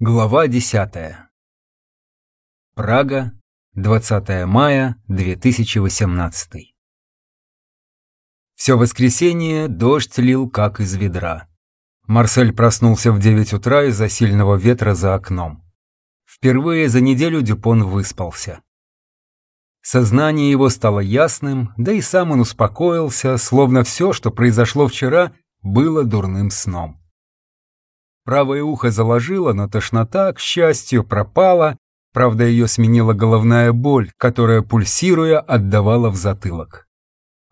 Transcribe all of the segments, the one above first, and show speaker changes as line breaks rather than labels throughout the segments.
Глава 10. Прага, 20 мая 2018. Все воскресенье дождь лил как из ведра. Марсель проснулся в 9 утра из-за сильного ветра за окном. Впервые за неделю Дюпон выспался. Сознание его стало ясным, да и сам он успокоился, словно все, что произошло вчера, было дурным сном. Правое ухо заложило, но тошнота, к счастью, пропала, правда, ее сменила головная боль, которая, пульсируя, отдавала в затылок.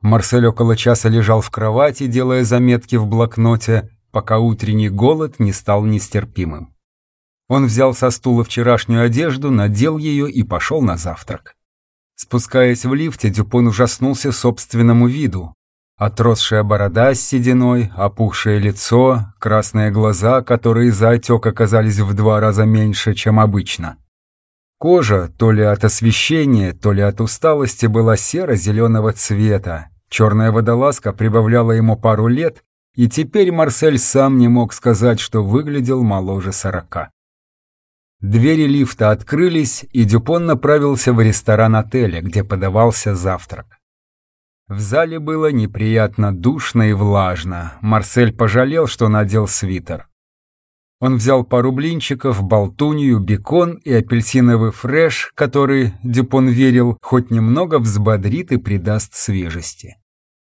Марсель около часа лежал в кровати, делая заметки в блокноте, пока утренний голод не стал нестерпимым. Он взял со стула вчерашнюю одежду, надел ее и пошел на завтрак. Спускаясь в лифте, Дюпон ужаснулся собственному виду. Отросшая борода с сединой, опухшее лицо, красные глаза, которые за отек оказались в два раза меньше, чем обычно. Кожа, то ли от освещения, то ли от усталости, была серо-зеленого цвета. Черная водолазка прибавляла ему пару лет, и теперь Марсель сам не мог сказать, что выглядел моложе сорока. Двери лифта открылись, и Дюпон направился в ресторан отеля, где подавался завтрак. В зале было неприятно душно и влажно. Марсель пожалел, что надел свитер. Он взял пару блинчиков, болтунью, бекон и апельсиновый фреш, который, Дюпон верил, хоть немного взбодрит и придаст свежести.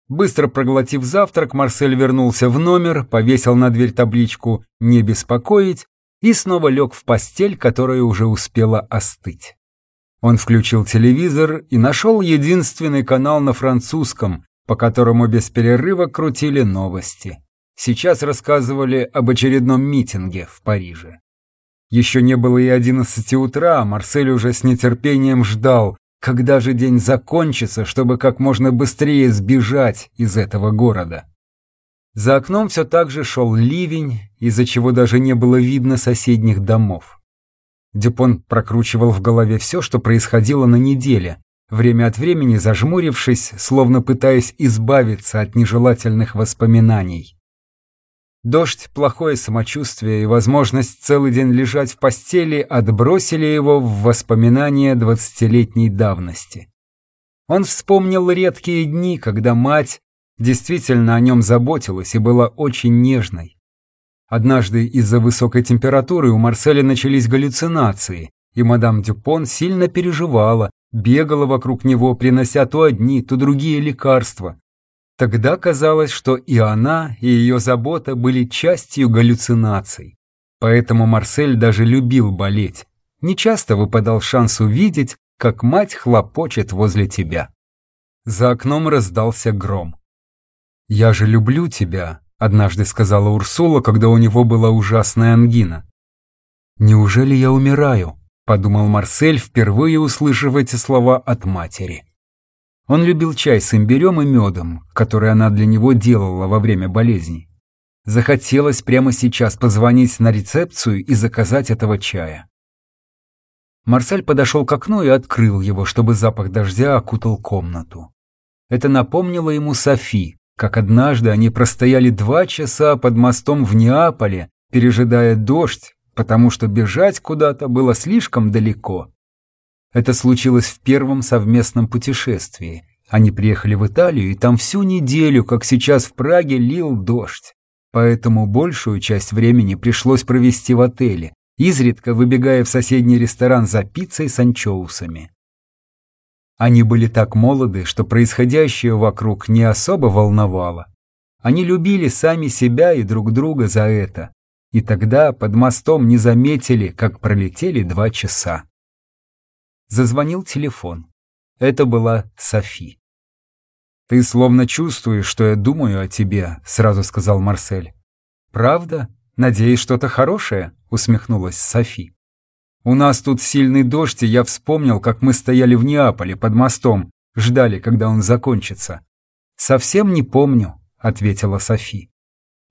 Быстро проглотив завтрак, Марсель вернулся в номер, повесил на дверь табличку «Не беспокоить» и снова лег в постель, которая уже успела остыть. Он включил телевизор и нашел единственный канал на французском, по которому без перерыва крутили новости. Сейчас рассказывали об очередном митинге в Париже. Еще не было и одиннадцати утра, а Марсель уже с нетерпением ждал, когда же день закончится, чтобы как можно быстрее сбежать из этого города. За окном все так же шел ливень, из-за чего даже не было видно соседних домов. Дюпон прокручивал в голове все, что происходило на неделе, время от времени зажмурившись, словно пытаясь избавиться от нежелательных воспоминаний. Дождь, плохое самочувствие и возможность целый день лежать в постели отбросили его в воспоминания двадцатилетней давности. Он вспомнил редкие дни, когда мать действительно о нем заботилась и была очень нежной. Однажды из-за высокой температуры у Марселя начались галлюцинации, и мадам Дюпон сильно переживала, бегала вокруг него, принося то одни, то другие лекарства. Тогда казалось, что и она, и ее забота были частью галлюцинаций. Поэтому Марсель даже любил болеть. Нечасто выпадал шанс увидеть, как мать хлопочет возле тебя. За окном раздался гром. «Я же люблю тебя», однажды сказала Урсула, когда у него была ужасная ангина. «Неужели я умираю?» — подумал Марсель, впервые услышав эти слова от матери. Он любил чай с имбирем и медом, который она для него делала во время болезни. Захотелось прямо сейчас позвонить на рецепцию и заказать этого чая. Марсель подошел к окну и открыл его, чтобы запах дождя окутал комнату. Это напомнило ему Софи, как однажды они простояли два часа под мостом в Неаполе, пережидая дождь, потому что бежать куда-то было слишком далеко. Это случилось в первом совместном путешествии. Они приехали в Италию, и там всю неделю, как сейчас в Праге, лил дождь. Поэтому большую часть времени пришлось провести в отеле, изредка выбегая в соседний ресторан за пиццей с анчоусами. Они были так молоды, что происходящее вокруг не особо волновало. Они любили сами себя и друг друга за это. И тогда под мостом не заметили, как пролетели два часа. Зазвонил телефон. Это была Софи. «Ты словно чувствуешь, что я думаю о тебе», — сразу сказал Марсель. «Правда? Надеюсь, что-то хорошее?» — усмехнулась Софи. У нас тут сильный дождь, и я вспомнил, как мы стояли в Неаполе под мостом, ждали, когда он закончится. «Совсем не помню», — ответила Софи.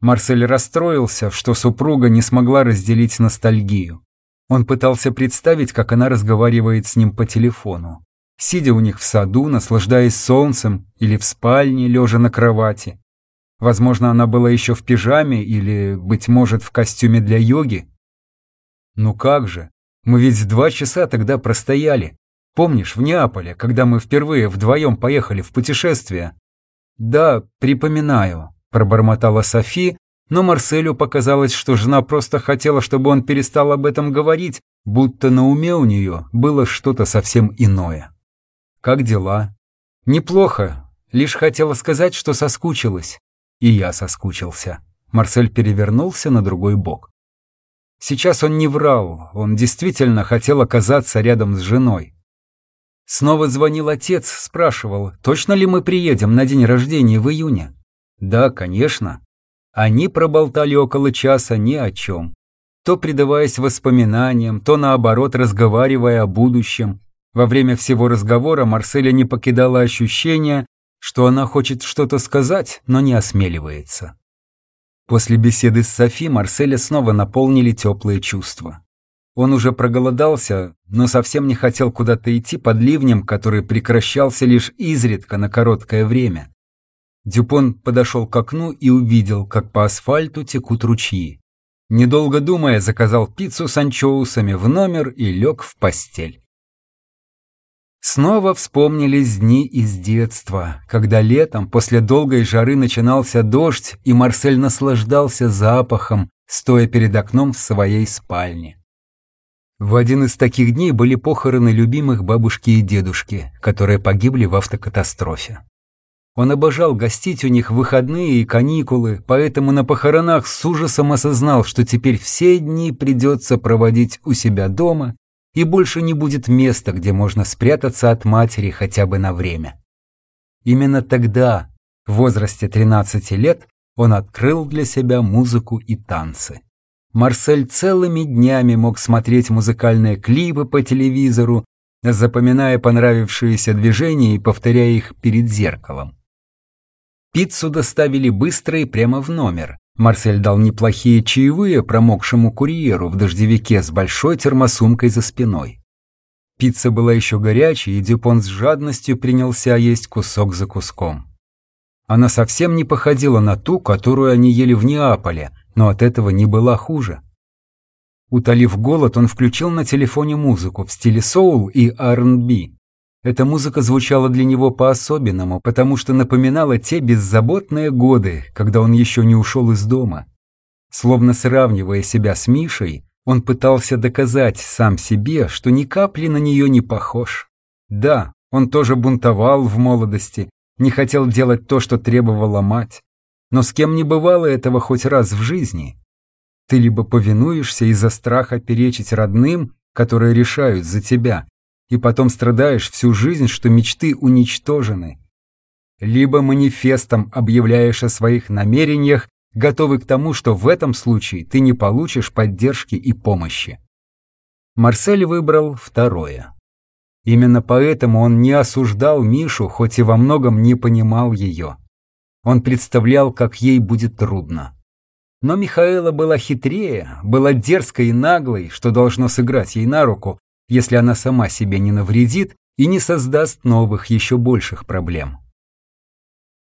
Марсель расстроился, что супруга не смогла разделить ностальгию. Он пытался представить, как она разговаривает с ним по телефону. Сидя у них в саду, наслаждаясь солнцем, или в спальне, лежа на кровати. Возможно, она была еще в пижаме или, быть может, в костюме для йоги. Ну как же, мы ведь два часа тогда простояли. Помнишь, в Неаполе, когда мы впервые вдвоем поехали в путешествие? Да, припоминаю, пробормотала Софи, но Марселю показалось, что жена просто хотела, чтобы он перестал об этом говорить, будто на уме у нее было что-то совсем иное. «Как дела?» «Неплохо. Лишь хотела сказать, что соскучилась». И я соскучился. Марсель перевернулся на другой бок. Сейчас он не врал, он действительно хотел оказаться рядом с женой. Снова звонил отец, спрашивал, точно ли мы приедем на день рождения в июне. Да, конечно. Они проболтали около часа ни о чем. То предаваясь воспоминаниям, то наоборот разговаривая о будущем. Во время всего разговора Марселя не покидало ощущение, что она хочет что-то сказать, но не осмеливается. После беседы с Софи Марселя снова наполнили теплые чувства. Он уже проголодался, но совсем не хотел куда-то идти под ливнем, который прекращался лишь изредка на короткое время. Дюпон подошел к окну и увидел, как по асфальту текут ручьи. Недолго думая, заказал пиццу с анчоусами в номер и лег в постель. Снова вспомнились дни из детства, когда летом после долгой жары начинался дождь, и Марсель наслаждался запахом, стоя перед окном в своей спальне. В один из таких дней были похороны любимых бабушки и дедушки, которые погибли в автокатастрофе. Он обожал гостить у них в выходные и каникулы, поэтому на похоронах с ужасом осознал, что теперь все дни придется проводить у себя дома, и больше не будет места, где можно спрятаться от матери хотя бы на время. Именно тогда, в возрасте 13 лет, он открыл для себя музыку и танцы. Марсель целыми днями мог смотреть музыкальные клипы по телевизору, запоминая понравившиеся движения и повторяя их перед зеркалом. Пиццу доставили быстро и прямо в номер. Марсель дал неплохие чаевые промокшему курьеру в дождевике с большой термосумкой за спиной. Пицца была еще горячей, и Дюпон с жадностью принялся есть кусок за куском. Она совсем не походила на ту, которую они ели в Неаполе, но от этого не была хуже. Утолив голод, он включил на телефоне музыку в стиле соул и R&B. Эта музыка звучала для него по-особенному, потому что напоминала те беззаботные годы, когда он еще не ушел из дома. Словно сравнивая себя с Мишей, он пытался доказать сам себе, что ни капли на нее не похож. Да, он тоже бунтовал в молодости, не хотел делать то, что требовала мать. Но с кем не бывало этого хоть раз в жизни? Ты либо повинуешься из-за страха перечить родным, которые решают за тебя, и потом страдаешь всю жизнь, что мечты уничтожены. Либо манифестом объявляешь о своих намерениях, готовый к тому, что в этом случае ты не получишь поддержки и помощи. Марсель выбрал второе. Именно поэтому он не осуждал Мишу, хоть и во многом не понимал ее. Он представлял, как ей будет трудно. Но Михаэла была хитрее, была дерзкой и наглой, что должно сыграть ей на руку, если она сама себе не навредит и не создаст новых, еще больших проблем.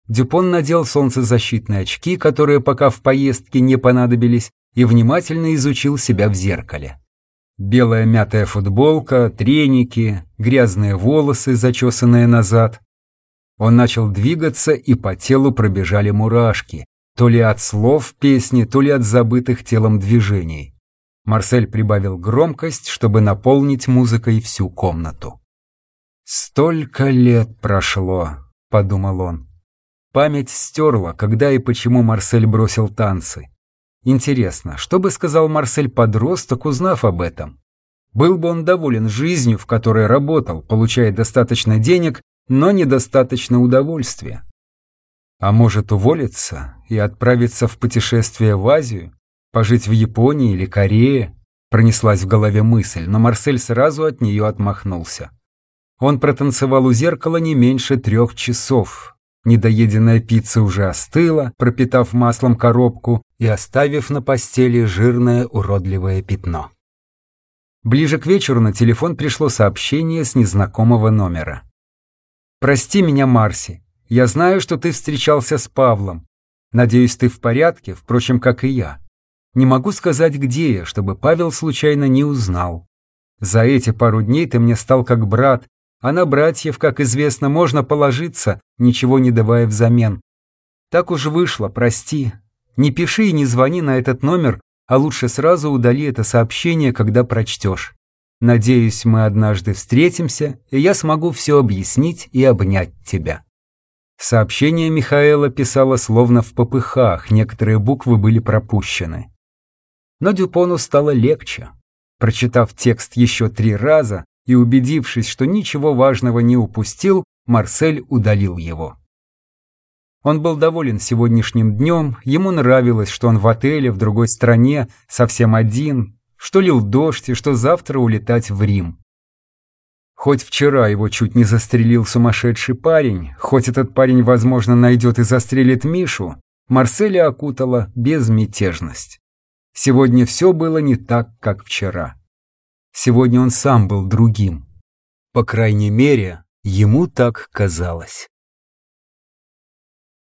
Дюпон надел солнцезащитные очки, которые пока в поездке не понадобились, и внимательно изучил себя в зеркале. Белая мятая футболка, треники, грязные волосы, зачесанные назад. Он начал двигаться, и по телу пробежали мурашки, то ли от слов песни, то ли от забытых телом движений. Марсель прибавил громкость, чтобы наполнить музыкой всю комнату. «Столько лет прошло», — подумал он. Память стерла, когда и почему Марсель бросил танцы. Интересно, что бы сказал Марсель подросток, узнав об этом? Был бы он доволен жизнью, в которой работал, получая достаточно денег, но недостаточно удовольствия? А может уволиться и отправиться в путешествие в Азию? Пожить в Японии или Корее? Пронеслась в голове мысль, но Марсель сразу от нее отмахнулся. Он протанцевал у зеркала не меньше трех часов. Недоеденная пицца уже остыла, пропитав маслом коробку и оставив на постели жирное уродливое пятно. Ближе к вечеру на телефон пришло сообщение с незнакомого номера. «Прости меня, Марси. Я знаю, что ты встречался с Павлом. Надеюсь, ты в порядке, впрочем, как и я. Не могу сказать, где я, чтобы Павел случайно не узнал. За эти пару дней ты мне стал как брат, а на братьев, как известно, можно положиться, ничего не давая взамен. Так уж вышло, прости. Не пиши и не звони на этот номер, а лучше сразу удали это сообщение, когда прочтешь. Надеюсь, мы однажды встретимся, и я смогу все объяснить и обнять тебя. Сообщение Михаэла писала словно в попыхах, некоторые буквы были пропущены. Но Дюпону стало легче. Прочитав текст еще три раза и убедившись, что ничего важного не упустил, Марсель удалил его. Он был доволен сегодняшним днем, ему нравилось, что он в отеле в другой стране, совсем один, что лил дождь и что завтра улетать в Рим. Хоть вчера его чуть не застрелил сумасшедший парень, хоть этот парень, возможно, найдет и застрелит Мишу, Марселя окутала безмятежность. Сегодня все было не так, как вчера. Сегодня он сам был другим. По крайней мере, ему так казалось.